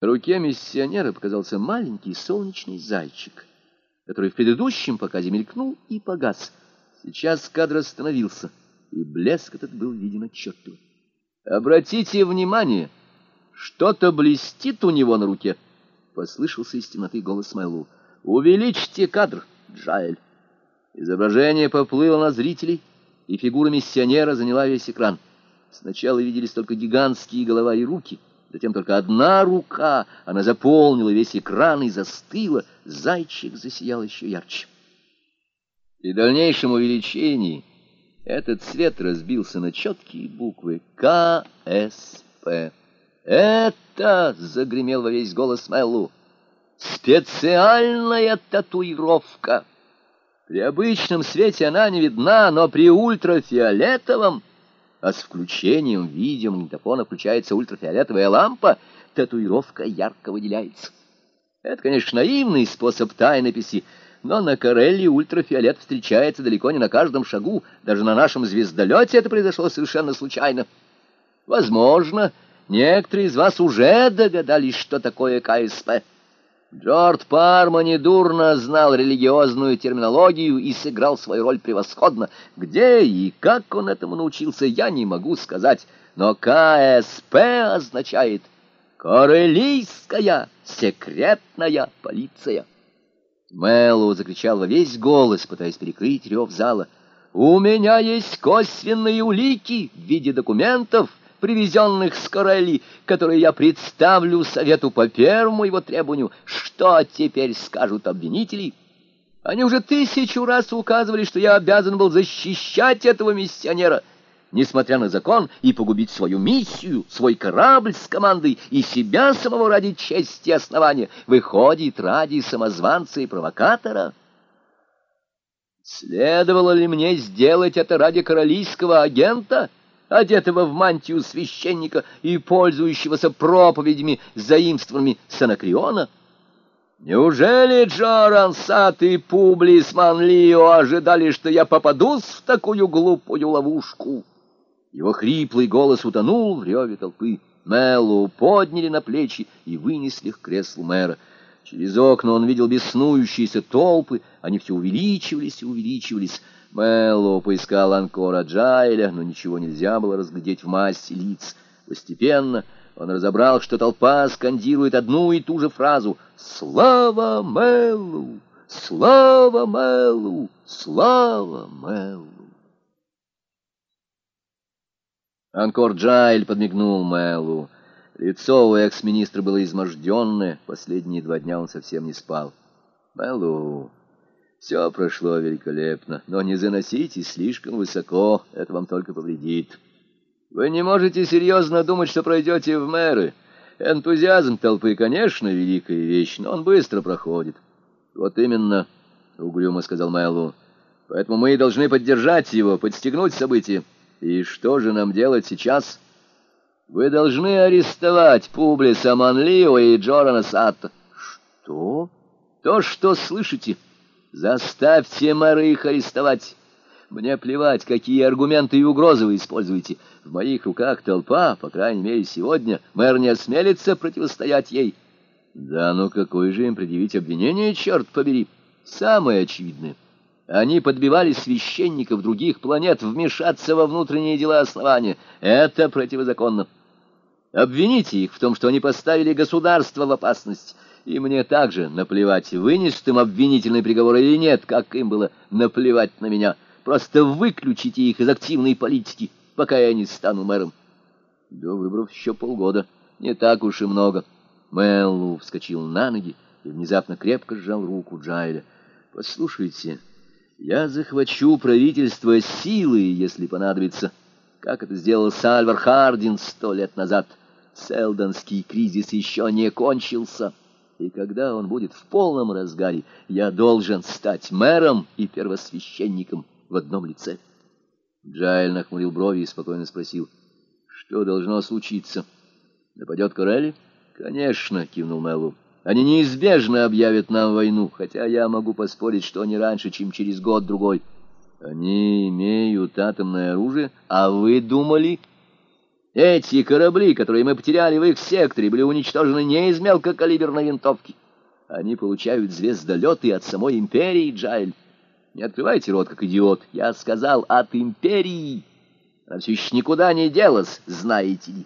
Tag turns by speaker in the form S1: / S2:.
S1: Руке миссионера показался маленький солнечный зайчик, который в предыдущем показе мелькнул и погас. Сейчас кадр остановился, и блеск этот был виден отчетливо. «Обратите внимание, что-то блестит у него на руке!» — послышался из темноты голос Майлу. «Увеличьте кадр, Джаэль!» Изображение поплыло на зрителей, и фигура миссионера заняла весь экран. Сначала виделись только гигантские голова и руки — Затем только одна рука, она заполнила весь экран и застыла. Зайчик засиял еще ярче. При дальнейшем увеличении этот цвет разбился на четкие буквы КСП. «Это!» — загремел во весь голос Мэллу. «Специальная татуировка!» При обычном свете она не видна, но при ультрафиолетовом а с включением видеомагнитофона включается ультрафиолетовая лампа, татуировка ярко выделяется. Это, конечно, наивный способ тайнописи, но на Карелле ультрафиолет встречается далеко не на каждом шагу, даже на нашем звездолете это произошло совершенно случайно. Возможно, некоторые из вас уже догадались, что такое КСП. Джордж Парма недурно знал религиозную терминологию и сыграл свою роль превосходно. Где и как он этому научился, я не могу сказать, но КСП означает «Корелийская секретная полиция». Мэллоу закричал во весь голос, пытаясь перекрыть рев зала. «У меня есть косвенные улики в виде документов, привезенных с Корелли, которые я представлю совету по первому его требованию. Что теперь скажут обвинители? Они уже тысячу раз указывали, что я обязан был защищать этого миссионера, несмотря на закон, и погубить свою миссию, свой корабль с командой и себя самого ради чести основания. Выходит, ради самозванца и провокатора. Следовало ли мне сделать это ради королийского агента?» Одетого в мантию священника и пользующегося проповедями, заимствованными с Анакриона? Неужели Джоран Сат и Публис Манлио ожидали, что я попадусь в такую глупую ловушку? Его хриплый голос утонул в реве толпы. Меллу подняли на плечи и вынесли к креслу мэра. Через окна он видел беснующиеся толпы, они все увеличивались и увеличивались. Мэллоу поискал Анкора Джайля, но ничего нельзя было разглядеть в массе лиц. Постепенно он разобрал, что толпа скандирует одну и ту же фразу «Слава Мэллоу! Слава Мэллоу! Слава Мэллоу!» Анкор Джайль подмигнул Мэллоу. Лицо у экс-министра было изможденное, последние два дня он совсем не спал. «Мэллоу!» Все прошло великолепно, но не заноситесь слишком высоко, это вам только повредит. Вы не можете серьезно думать, что пройдете в мэры. Энтузиазм толпы, конечно, великая вещь, но он быстро проходит. Вот именно, — угрюмо сказал Мэллоу. Поэтому мы и должны поддержать его, подстегнуть события. И что же нам делать сейчас? Вы должны арестовать Публиса Манлио и Джорана Сатта. Что? То, что слышите. — Заставьте мэра их арестовать. Мне плевать, какие аргументы и угрозы вы используете. В моих руках толпа, по крайней мере, сегодня. Мэр не осмелится противостоять ей. Да ну какое же им предъявить обвинение, черт побери? Самое очевидное. Они подбивали священников других планет вмешаться во внутренние дела основания. Это противозаконно. Обвините их в том, что они поставили государство в опасность и мне также наплевать, вынесут им обвинительный приговор или нет, как им было наплевать на меня. Просто выключите их из активной политики, пока я не стану мэром. До выборов еще полгода, не так уж и много. Мэллоу вскочил на ноги и внезапно крепко сжал руку Джайля. «Послушайте, я захвачу правительство силой, если понадобится, как это сделал Сальвар Хардин сто лет назад. Селдонский кризис еще не кончился». И когда он будет в полном разгаре, я должен стать мэром и первосвященником в одном лице. Джайл нахмурил брови и спокойно спросил, что должно случиться. Нападет Корелли? Конечно, кивнул Мэллоу. Они неизбежно объявят нам войну, хотя я могу поспорить, что не раньше, чем через год-другой. Они имеют атомное оружие, а вы думали... Эти корабли, которые мы потеряли в их секторе, были уничтожены не из мелкокалиберной винтовки. Они получают звездолеты от самой империи, Джайль. Не открывайте рот, как идиот. Я сказал от империи. Она все еще никуда не делась, знаете ли.